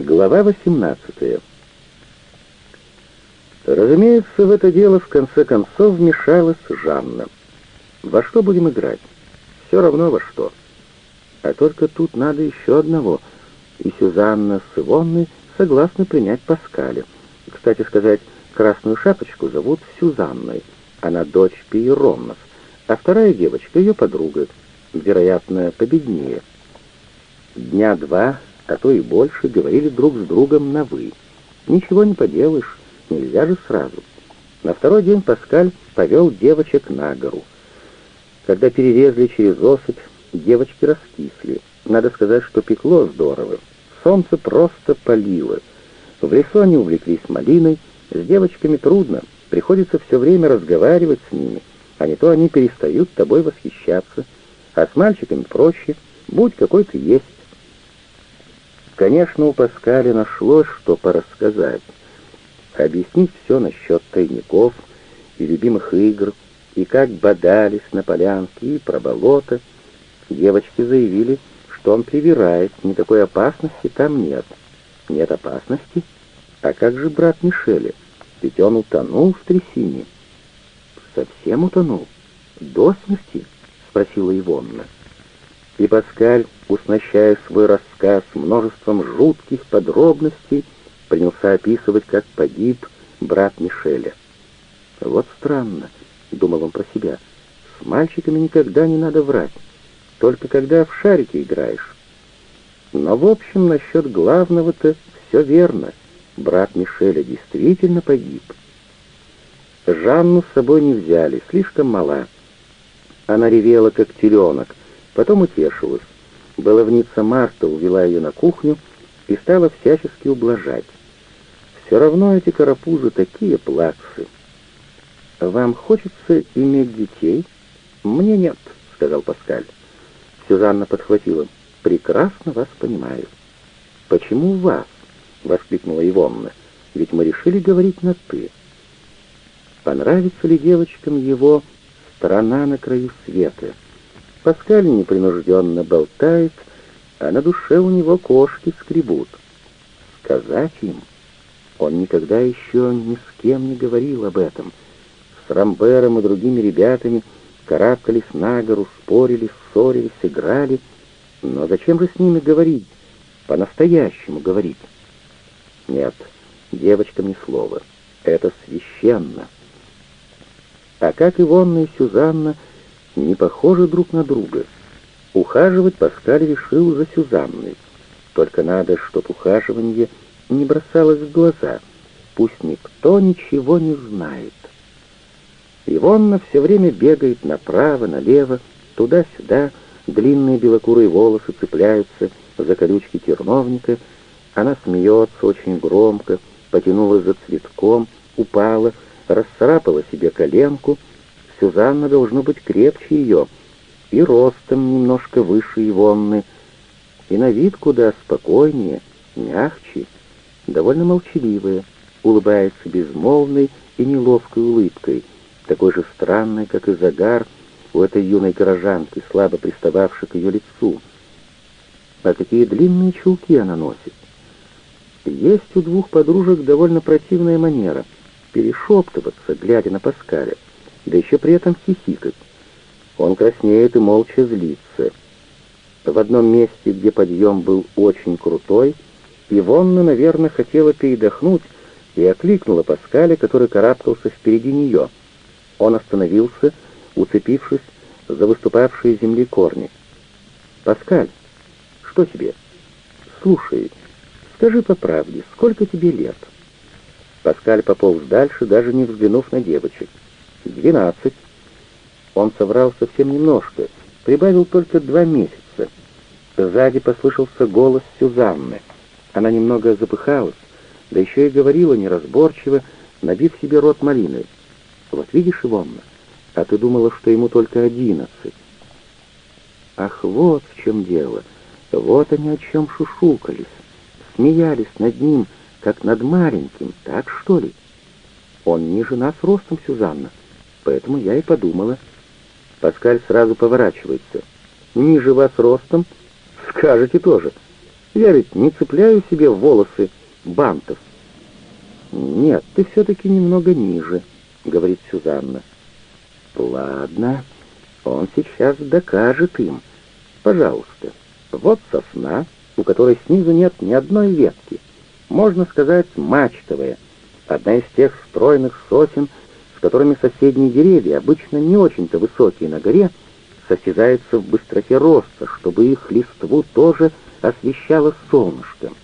Глава 18 Разумеется, в это дело в конце концов вмешалась Жанна. Во что будем играть? Все равно во что. А только тут надо еще одного. И Сюзанна с Ивонной согласны принять Паскаля. Кстати сказать, Красную Шапочку зовут Сюзанной. Она дочь Пиеромнов, а вторая девочка — ее подруга, вероятно, победнее. Дня два, а то и больше, говорили друг с другом на «вы». Ничего не поделаешь, нельзя же сразу. На второй день Паскаль повел девочек на гору. Когда перерезали через осыпь, девочки раскисли. Надо сказать, что пекло здорово. Солнце просто палило. В лесу они увлеклись малиной, с девочками трудно, приходится все время разговаривать с ними, а не то они перестают тобой восхищаться, а с мальчиками проще, будь какой ты есть. Конечно, у Паскаля нашлось, что порассказать. Объяснить все насчет тайников и любимых игр, и как бодались на полянке, и про болото. Девочки заявили, что он привирает, никакой опасности там нет. Нет опасности? А как же брат Мишеля? Ведь он утонул в трясине. Совсем утонул? До смерти? Спросила Ивонна. И Паскаль, уснащая свой рассказ множеством жутких подробностей, принялся описывать, как погиб брат Мишеля. Вот странно, думал он про себя, с мальчиками никогда не надо врать, только когда в шарики играешь. Но в общем насчет главного-то все верно брат Мишеля действительно погиб. Жанну с собой не взяли, слишком мала. Она ревела, как теленок, потом утешилась. Баловница Марта увела ее на кухню и стала всячески ублажать. Все равно эти карапузы такие плаксы. «Вам хочется иметь детей?» «Мне нет», — сказал Паскаль. Сюзанна подхватила. «Прекрасно вас понимаю». «Почему вас?» — воскликнула Ивонна. «Ведь мы решили говорить на «ты». Понравится ли девочкам его «Страна на краю света»? Паскаль непринужденно болтает, а на душе у него кошки скребут. Сказать им? Он никогда еще ни с кем не говорил об этом. С Рамбером и другими ребятами карабкались на гору, спорили, ссорились, играли. Но зачем же с ними говорить? По-настоящему говорить? Нет, девочкам ни слова. Это священно. А как Ивонна и Сюзанна не похожи друг на друга. Ухаживать Паскаль решил за Сюзанной. Только надо, чтоб ухаживание не бросалось в глаза. Пусть никто ничего не знает. Ивонна все время бегает направо, налево, туда-сюда, длинные белокурые волосы цепляются за колючки терновника, она смеется очень громко, потянулась за цветком, упала, расцарапала себе коленку. Сюзанна должно быть крепче ее, и ростом немножко выше Ивонны, и на вид куда спокойнее, мягче, довольно молчаливая, улыбается безмолвной и неловкой улыбкой, такой же странной, как и загар у этой юной горожанки, слабо пристававшей к ее лицу. А какие длинные чулки она носит! Есть у двух подружек довольно противная манера — перешептываться, глядя на Паскаля, да еще при этом хихикать. Он краснеет и молча злится. В одном месте, где подъем был очень крутой, Ивонна, наверное, хотела передохнуть и окликнула Паскаля, который карабкался впереди нее. Он остановился, уцепившись за выступавшие земли корни. «Паскаль, что тебе?» «Слушай, Скажи по правде, сколько тебе лет?» Паскаль пополз дальше, даже не взглянув на девочек. «Двенадцать». Он соврал совсем немножко, прибавил только два месяца. Сзади послышался голос Сюзанны. Она немного запыхалась, да еще и говорила неразборчиво, набив себе рот малиной. «Вот видишь, Ивонна, а ты думала, что ему только одиннадцать». Ах, вот в чем дело. Вот они о чем шушукались смеялись над ним, как над маленьким, так что ли? Он ниже нас ростом, Сюзанна, поэтому я и подумала. Паскаль сразу поворачивается. Ниже вас ростом? Скажете тоже. Я ведь не цепляю себе волосы бантов. «Нет, ты все-таки немного ниже», — говорит Сюзанна. «Ладно, он сейчас докажет им. Пожалуйста, вот сосна, у которой снизу нет ни одной ветки. Можно сказать, мачтовая. Одна из тех стройных сосен, которыми соседние деревья, обычно не очень-то высокие на горе, состязаются в быстроте роста, чтобы их листву тоже освещало солнышком.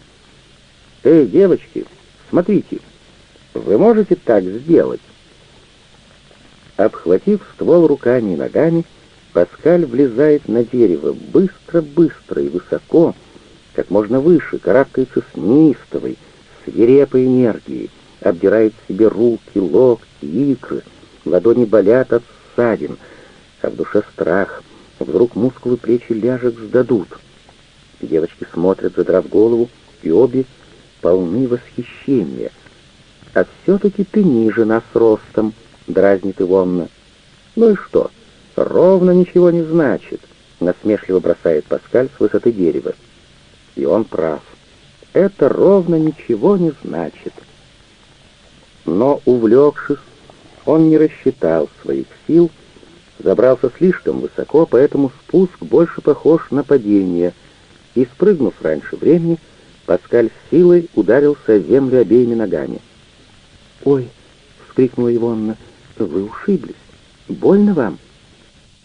«Эй, девочки, смотрите, вы можете так сделать?» Обхватив ствол руками и ногами, Паскаль влезает на дерево быстро-быстро и высоко, как можно выше, карабкается с неистовой, свирепой энергией, обдирает себе руки, локти, икры, ладони болят от ссадин, а в душе страх, вдруг мускулы плечи ляжек сдадут. Девочки смотрят, задрав голову, и обе полны восхищения. «А все-таки ты ниже нас ростом», — дразнит Ивонна. «Ну и что?» «Ровно ничего не значит», — насмешливо бросает Паскаль с высоты дерева. И он прав. Это ровно ничего не значит. Но, увлекшись, он не рассчитал своих сил, забрался слишком высоко, поэтому спуск больше похож на падение, и, спрыгнув раньше времени, Паскаль с силой ударился о землю обеими ногами. «Ой!» — вскрикнула Ивонна. «Вы ушиблись. Больно вам?»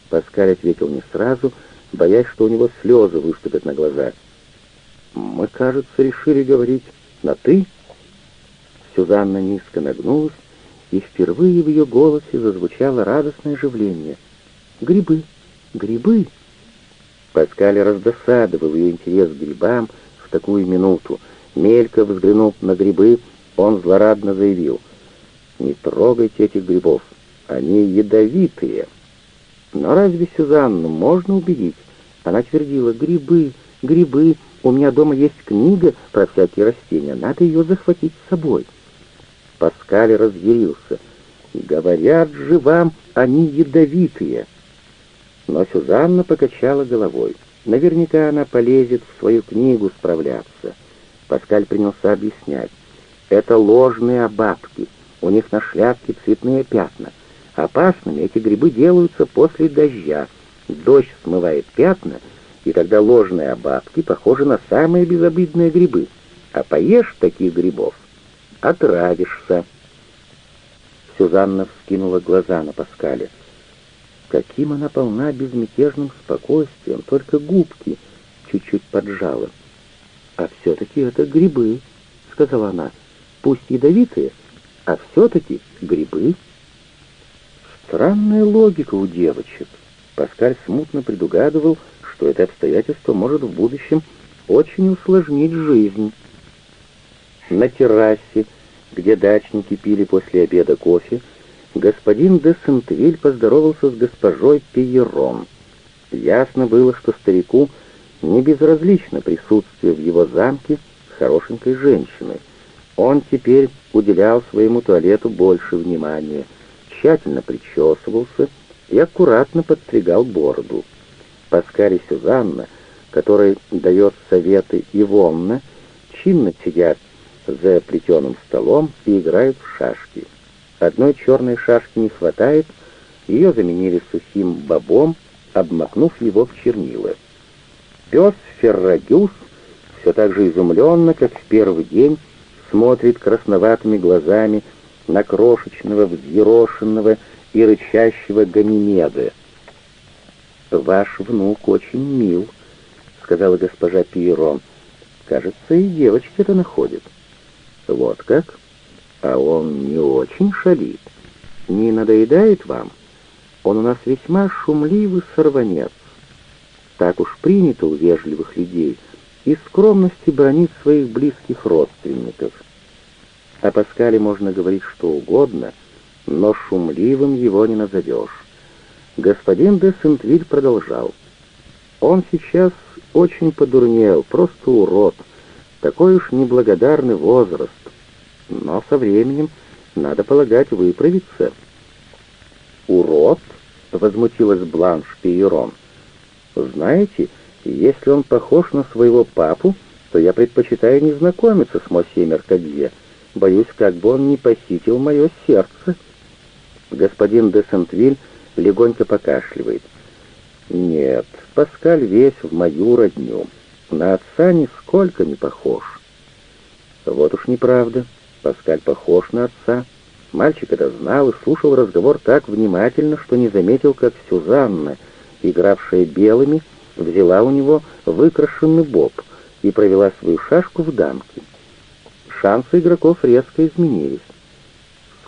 Паскаль ответил не сразу, боясь, что у него слезы выступят на глаза. «Мы, кажется, решили говорить на «ты». Сюзанна низко нагнулась, и впервые в ее голосе зазвучало радостное оживление. «Грибы! Грибы!» Паскаль раздосадовал ее интерес к грибам в такую минуту. Мелько взглянув на грибы, он злорадно заявил, «Не трогайте этих грибов, они ядовитые». Но разве Сюзанну можно убедить? Она твердила, грибы, грибы, у меня дома есть книга про всякие растения, надо ее захватить с собой. Паскаль разъярился. Говорят же вам, они ядовитые. Но Сюзанна покачала головой. Наверняка она полезет в свою книгу справляться. Паскаль принялся объяснять. Это ложные обабки. У них на шляпке цветные пятна. Опасными эти грибы делаются после дождя. Дождь смывает пятна, и тогда ложные обабки похожи на самые безобидные грибы. А поешь таких грибов — отравишься. Сюзанна вскинула глаза на Паскаля. Каким она полна безмятежным спокойствием, только губки чуть-чуть поджала. «А все-таки это грибы», — сказала она, — «пусть ядовитые, а все-таки грибы». Странная логика у девочек. Паскаль смутно предугадывал, что это обстоятельство может в будущем очень усложнить жизнь. На террасе, где дачники пили после обеда кофе, господин де Сентвиль поздоровался с госпожой Пиерон. Ясно было, что старику не безразлично присутствие в его замке хорошенькой женщины. Он теперь уделял своему туалету больше внимания — тщательно причесывался и аккуратно подстригал бороду. Паскаль и Сюзанна, который дает советы Ивонна, чинно сидят за плетеным столом и играют в шашки. Одной черной шашки не хватает, ее заменили сухим бобом, обмакнув его в чернила. Пес Феррагюс все так же изумленно, как в первый день, смотрит красноватыми глазами на крошечного, взъерошенного и рычащего Ганимеда. «Ваш внук очень мил», — сказала госпожа Пиерон. «Кажется, и девочки это находят». «Вот как? А он не очень шалит. Не надоедает вам? Он у нас весьма шумливый сорванец. Так уж принято у вежливых людей, и скромности бронит своих близких родственников». О Паскале можно говорить что угодно, но шумливым его не назовешь. Господин де Сентвиль продолжал. Он сейчас очень подурнел, просто урод. Такой уж неблагодарный возраст. Но со временем, надо полагать, выправиться. «Урод?» — возмутилась Бланш Пиерон. «Знаете, если он похож на своего папу, что я предпочитаю не знакомиться с Мосье Меркадье. Боюсь, как бы он не похитил мое сердце». Господин де Сентвиль легонько покашливает. «Нет, Паскаль весь в мою родню. На отца нисколько не похож». «Вот уж неправда. Паскаль похож на отца». Мальчик это знал и слушал разговор так внимательно, что не заметил, как Сюзанна, игравшая белыми, взяла у него выкрашенный боб и провела свою шашку в дамки. Шансы игроков резко изменились.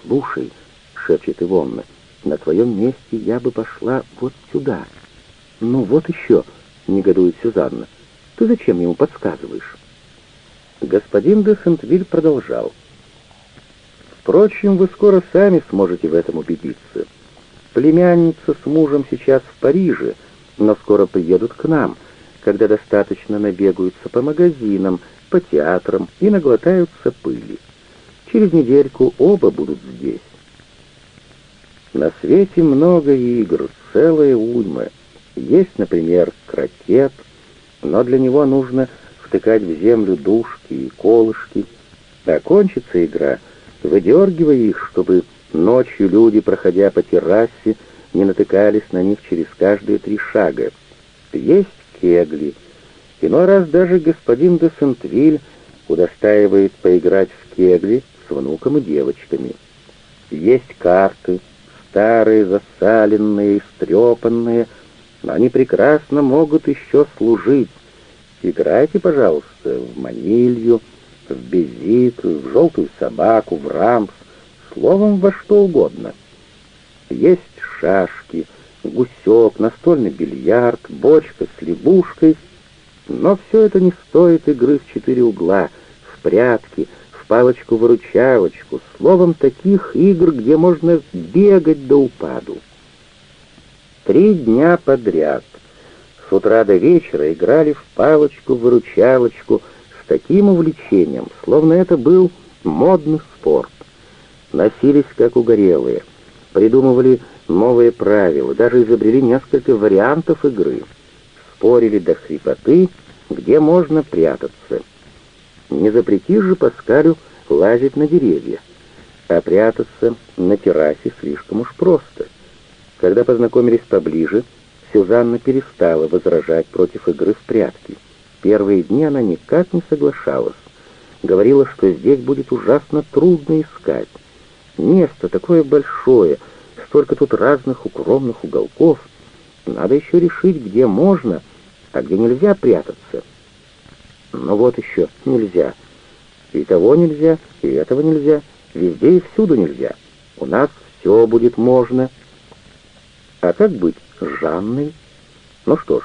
«Слушай», — шепчет Ивонна, — «на твоем месте я бы пошла вот сюда». «Ну вот еще», — негодует Сюзанна, — «ты зачем ему подсказываешь?» Господин де Сентвиль продолжал. «Впрочем, вы скоро сами сможете в этом убедиться. Племянница с мужем сейчас в Париже, но скоро приедут к нам, когда достаточно набегаются по магазинам, по театрам и наглотаются пыли. Через недельку оба будут здесь. На свете много игр, целая уйма. Есть, например, крокет, но для него нужно втыкать в землю дужки и колышки. Окончится игра, выдергивая их, чтобы ночью люди, проходя по террасе, не натыкались на них через каждые три шага. Есть кегли. Иной раз даже господин де Сентвиль удостаивает поиграть в кегли с внуком и девочками. Есть карты, старые, засаленные, истрепанные, но они прекрасно могут еще служить. Играйте, пожалуйста, в манилью, в безит, в желтую собаку, в рамс, словом, во что угодно. Есть шашки, гусек, настольный бильярд, бочка с лягушкой, но все это не стоит игры в четыре угла, в прятки, в палочку-выручалочку, словом, таких игр, где можно бегать до упаду. Три дня подряд, с утра до вечера, играли в палочку-выручалочку с таким увлечением, словно это был модный спорт. Носились, как угорелые, придумывали новые правила, даже изобрели несколько вариантов игры. Спорили до хрипоты, где можно прятаться. Не запрети же Паскалю лазить на деревья, а прятаться на террасе слишком уж просто. Когда познакомились поближе, Сюзанна перестала возражать против игры в прятки. Первые дни она никак не соглашалась. Говорила, что здесь будет ужасно трудно искать. Место такое большое — столько тут разных укромных уголков. Надо еще решить, где можно, а где нельзя прятаться. Но вот еще нельзя. И того нельзя, и этого нельзя. Везде и всюду нельзя. У нас все будет можно. А как быть с Жанной? Ну что ж,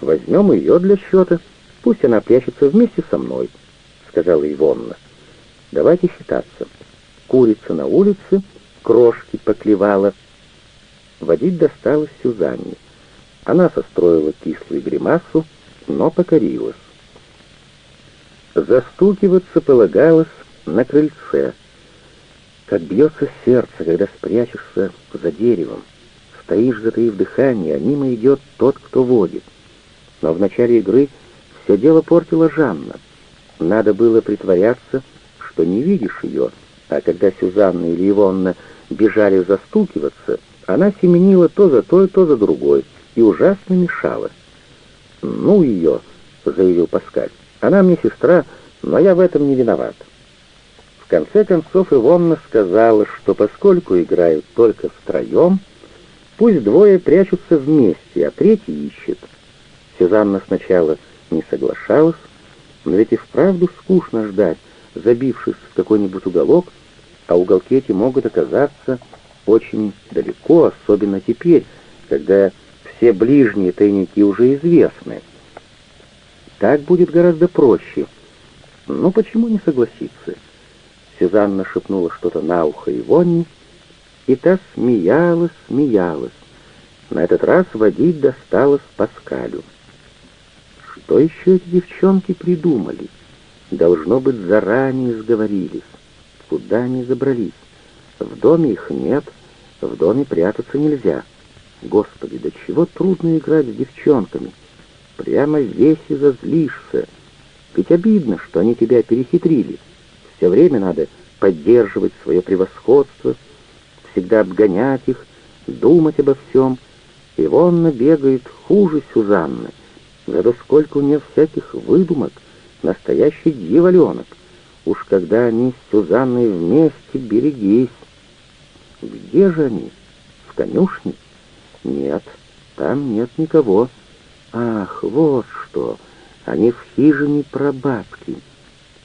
возьмем ее для счета. Пусть она прячется вместе со мной, сказала Ивонна. Давайте считаться. Курица на улице, крошки поклевала — Водить досталось Сюзанне. Она состроила кислую гримасу, но покорилась. Застукиваться полагалось на крыльце. Как бьется сердце, когда спрячешься за деревом. Стоишь, затаив дыхание, а мимо идет тот, кто водит. Но в начале игры все дело портила Жанна. Надо было притворяться, что не видишь ее, а когда Сюзанна или Ивонна бежали застукиваться — она семенила то за той, то за другой и ужасно мешала. «Ну ее», — заявил Паскаль, — «она мне сестра, но я в этом не виноват». В конце концов Ивонна сказала, что поскольку играют только втроем, пусть двое прячутся вместе, а третий ищет. Сюзанна сначала не соглашалась, но ведь и вправду скучно ждать, забившись в какой-нибудь уголок, а уголки эти могут оказаться очень далеко, особенно теперь, когда все ближние тайники уже известны. Так будет гораздо проще. Ну, почему не согласиться? Сюзанна шепнула что-то на ухо Ивонне, и та смеялась, смеялась. На этот раз водить досталось Паскалю. Что еще эти девчонки придумали? Должно быть, заранее сговорились. Куда они забрались? В доме их нет, в доме прятаться нельзя. Господи, до чего трудно играть с девчонками. Прямо весь и зазлишься. Ведь обидно, что они тебя перехитрили. Все время надо поддерживать свое превосходство, всегда обгонять их, думать обо всем. Ивонна бегает хуже Сюзанны. Зато сколько у нее всяких выдумок, настоящий дьяволенок. Уж когда они с Сюзанной вместе, берегись. Где же они? В конюшне? Нет, там нет никого. Ах, вот что! Они в хижине прабабки.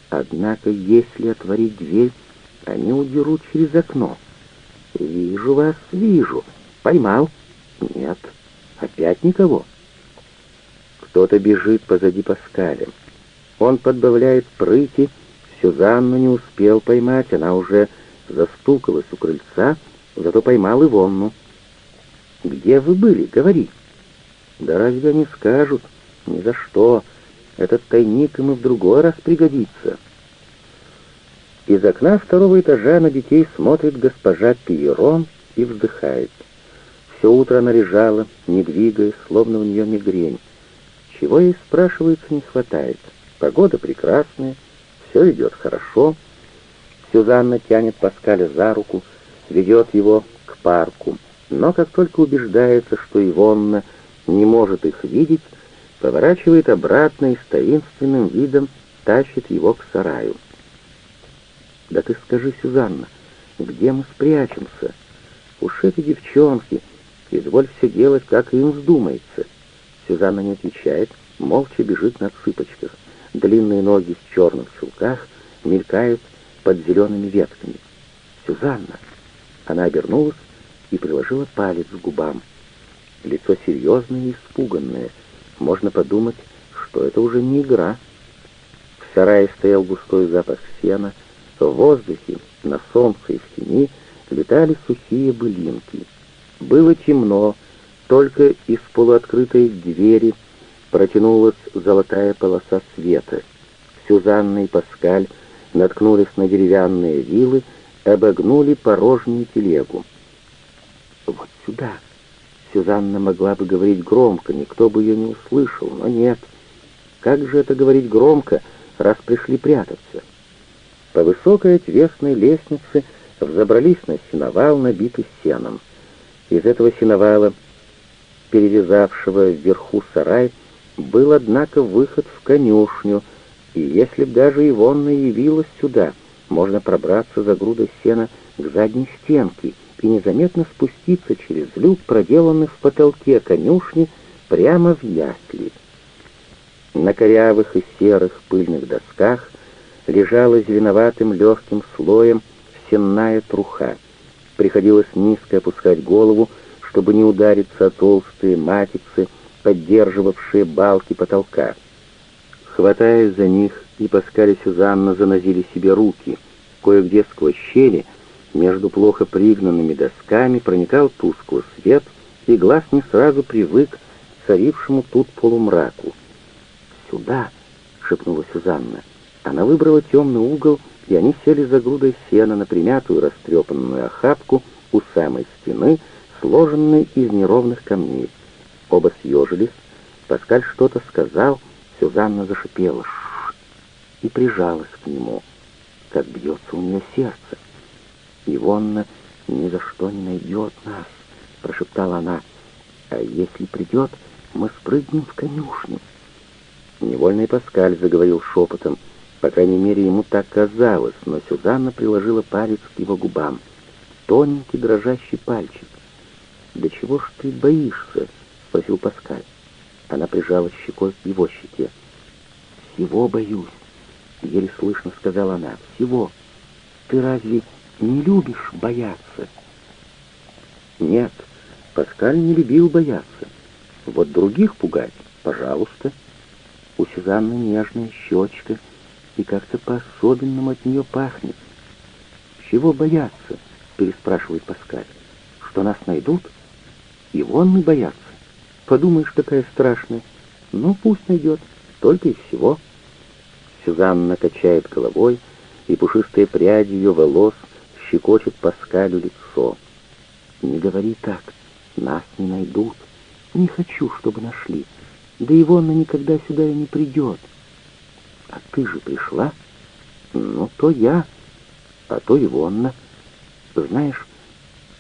Однако, если отворить дверь, они удерут через окно. Вижу вас, вижу. Поймал? Нет. Опять никого. Кто-то бежит позади Паскаля. Он подбавляет прыти. Сюзанну не успел поймать, она уже застукалась у крыльца, зато поймал Ивонну. «Где вы были? Говори». «Да разве они скажут? Ни за что. Этот тайник и в другой раз пригодится». Из окна второго этажа на детей смотрит госпожа Пиерон и вздыхает. Все утро она лежала, не двигаясь, словно у нее мигрень. Чего ей, спрашивается, не хватает? Погода прекрасная, все идет хорошо. Сюзанна тянет Паскаля за руку, ведет его к парку. Но как только убеждается, что Ивонна не может их видеть, поворачивает обратно и с таинственным видом тащит его к сараю. «Да ты скажи, Сюзанна, где мы спрячемся? Уж эти девчонки, изволь все делать, как им вздумается». Сюзанна не отвечает, молча бежит на цыпочках. Длинные ноги в черных чулках мелькают под зелеными ветками. «Сюзанна!» Она обернулась и приложила палец к губам. Лицо серьезное и испуганное. Можно подумать, что это уже не игра. В сарае стоял густой запах сена, в воздухе, на солнце и в тени летали сухие былинки. Было темно, только из полуоткрытой двери протянулась золотая полоса света. Сюзанна и Паскаль наткнулись на деревянные вилы, обогнули порожнюю телегу. «Вот сюда!» Сюзанна могла бы говорить громко, никто бы ее не услышал, но нет. Как же это говорить громко, раз пришли прятаться? По высокой отвесной лестнице взобрались на сеновал, набитый сеном. Из этого сеновала, перевязавшего вверху сарай, был, однако, выход в конюшню, и если б даже Ивонна явилась сюда, можно пробраться за грудой сена к задней стенке и незаметно спуститься через люк, проделанный в потолке конюшни, прямо в ясли. На корявых и серых пыльных досках лежала зеленоватым легким слоем сенная труха. Приходилось низко опускать голову, чтобы не удариться о толстые матицы, поддерживавшие балки потолка. Хватаясь за них, и Паскаль и Сюзанна занозили себе руки. Кое-где сквозь щели между плохо пригнанными досками проникал тусклый свет, и глаз не сразу привык к царившему тут полумраку. «Сюда!» — шепнула Сюзанна. Она выбрала темный угол, и они сели за грудой сена на примятую растрепанную охапку у самой стены, сложенной из неровных камней. Оба съежились. Паскаль что-то сказал, Сюзанна зашипела «Ш и прижалась к нему. Как бьется у нее сердце. «Ивонна ни за что не найдет нас», — прошептала она. «А если придет, мы спрыгнем в конюшню». Невольный Паскаль заговорил шепотом — по крайней мере, ему так казалось, но Сюзанна приложила палец к его губам. Тоненький дрожащий пальчик. «Да чего ж ты боишься?» — спросил Паскаль. Она прижала щекой к его щеке. «Всего боюсь», — еле слышно сказала она. «Всего. Ты разве не любишь бояться?» «Нет, Паскаль не любил бояться. Вот других пугать, пожалуйста». У Сюзанны нежная щечка — и как-то по-особенному от нее пахнет. «Чего бояться?» — переспрашивает Паскаль. «Что нас найдут?» «И вон мы боятся. Подумаешь, какая страшная. Ну, пусть найдет. Только и всего». Сюзанна качает головой, и пушистые пряди ее волос щекочет Паскалю лицо. «Не говори так. Нас не найдут. Не хочу, чтобы нашли. Да и вон никогда сюда и не придет. А ты же пришла? Ну, то я, а то Ивонна. Знаешь,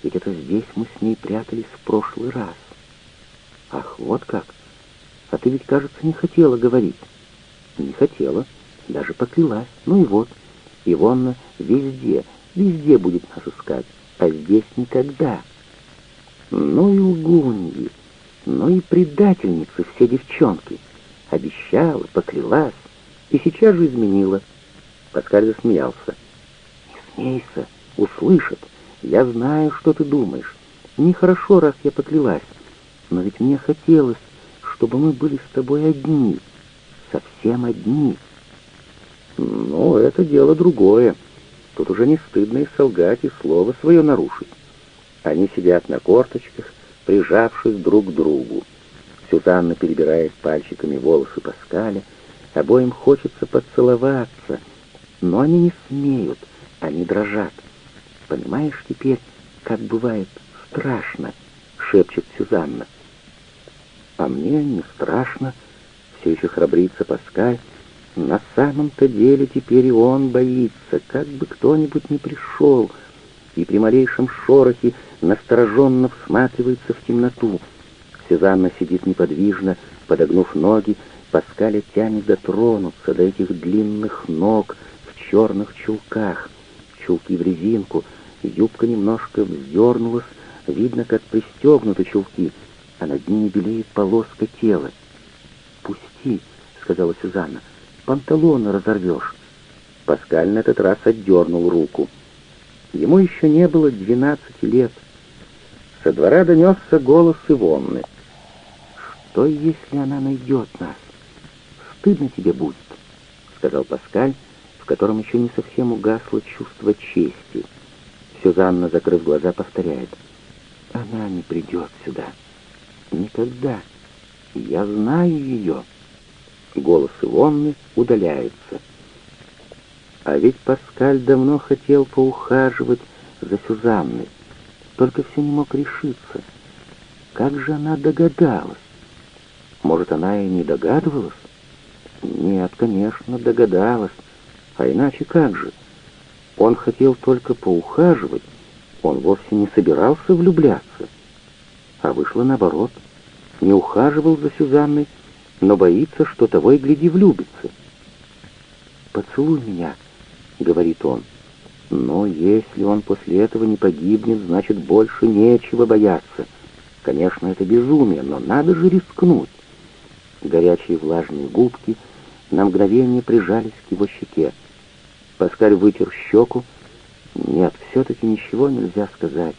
ведь это здесь мы с ней прятались в прошлый раз. Ах, вот как. А ты ведь, кажется, не хотела говорить. Не хотела, даже поклялась. Ну и вот, Ивонна везде, везде будет нас искать, а здесь никогда. Ну и лгуньи, ну и предательницы все девчонки. Обещала, поклялась и сейчас же изменила. Паскаль засмеялся. «Не смейся, услышат. Я знаю, что ты думаешь. Нехорошо, раз я поклялась. Но ведь мне хотелось, чтобы мы были с тобой одни. Совсем одни». «Ну, это дело другое. Тут уже не стыдно и солгать, и слово свое нарушить. Они сидят на корточках, прижавшись друг к другу. Сюзанна перебирает пальчиками волосы Паскаля, обоим хочется поцеловаться, но они не смеют, они дрожат. «Понимаешь теперь, как бывает страшно?» — шепчет Сюзанна. «А мне не страшно», — все еще храбрится Паскаль. «На самом-то деле теперь и он боится, как бы кто-нибудь не пришел» и при малейшем шорохе настороженно всматривается в темноту. Сюзанна сидит неподвижно, подогнув ноги, Паскаля тянет дотронуться до этих длинных ног в черных чулках. Чулки в резинку, юбка немножко вздернулась, видно, как пристегнуты чулки, а над ними белеет полоска тела. «Пусти», — сказала Сюзанна, — «панталоны разорвешь». Паскаль на этот раз отдернул руку. Ему еще не было двенадцати лет. Со двора донесся голос Ивонны. «Что, если она найдет нас? Стыдно тебе будет», — сказал Паскаль, в котором еще не совсем угасло чувство чести. Сюзанна, закрыв глаза, повторяет. «Она не придет сюда. Никогда. Я знаю ее». Голос Ивонны удаляется. А ведь Паскаль давно хотел поухаживать за Сюзанной, только все не мог решиться. Как же она догадалась? Может, она и не догадывалась? Нет, конечно, догадалась. А иначе как же? Он хотел только поухаживать, он вовсе не собирался влюбляться. А вышло наоборот. Не ухаживал за Сюзанной, но боится, что того и гляди влюбится. «Поцелуй меня», — говорит он. Но если он после этого не погибнет, значит, больше нечего бояться. Конечно, это безумие, но надо же рискнуть. Горячие влажные губки на мгновение прижались к его щеке. Паскаль вытер щеку. Нет, все-таки ничего нельзя сказать.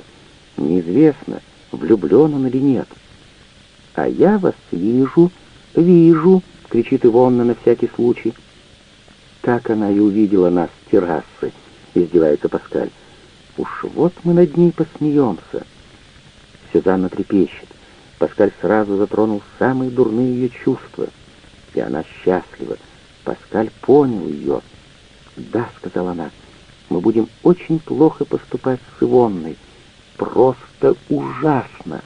Неизвестно, влюблен он или нет. «А я вас вижу, вижу!» — кричит Ивонна на всякий случай. Так она и увидела нас с террасы, издевается Паскаль. Уж вот мы над ней посмеемся. Сюзанна трепещет. Паскаль сразу затронул самые дурные ее чувства. И она счастлива. Паскаль понял ее. «Да», — сказала она, — «мы будем очень плохо поступать с Ивонной. Просто ужасно».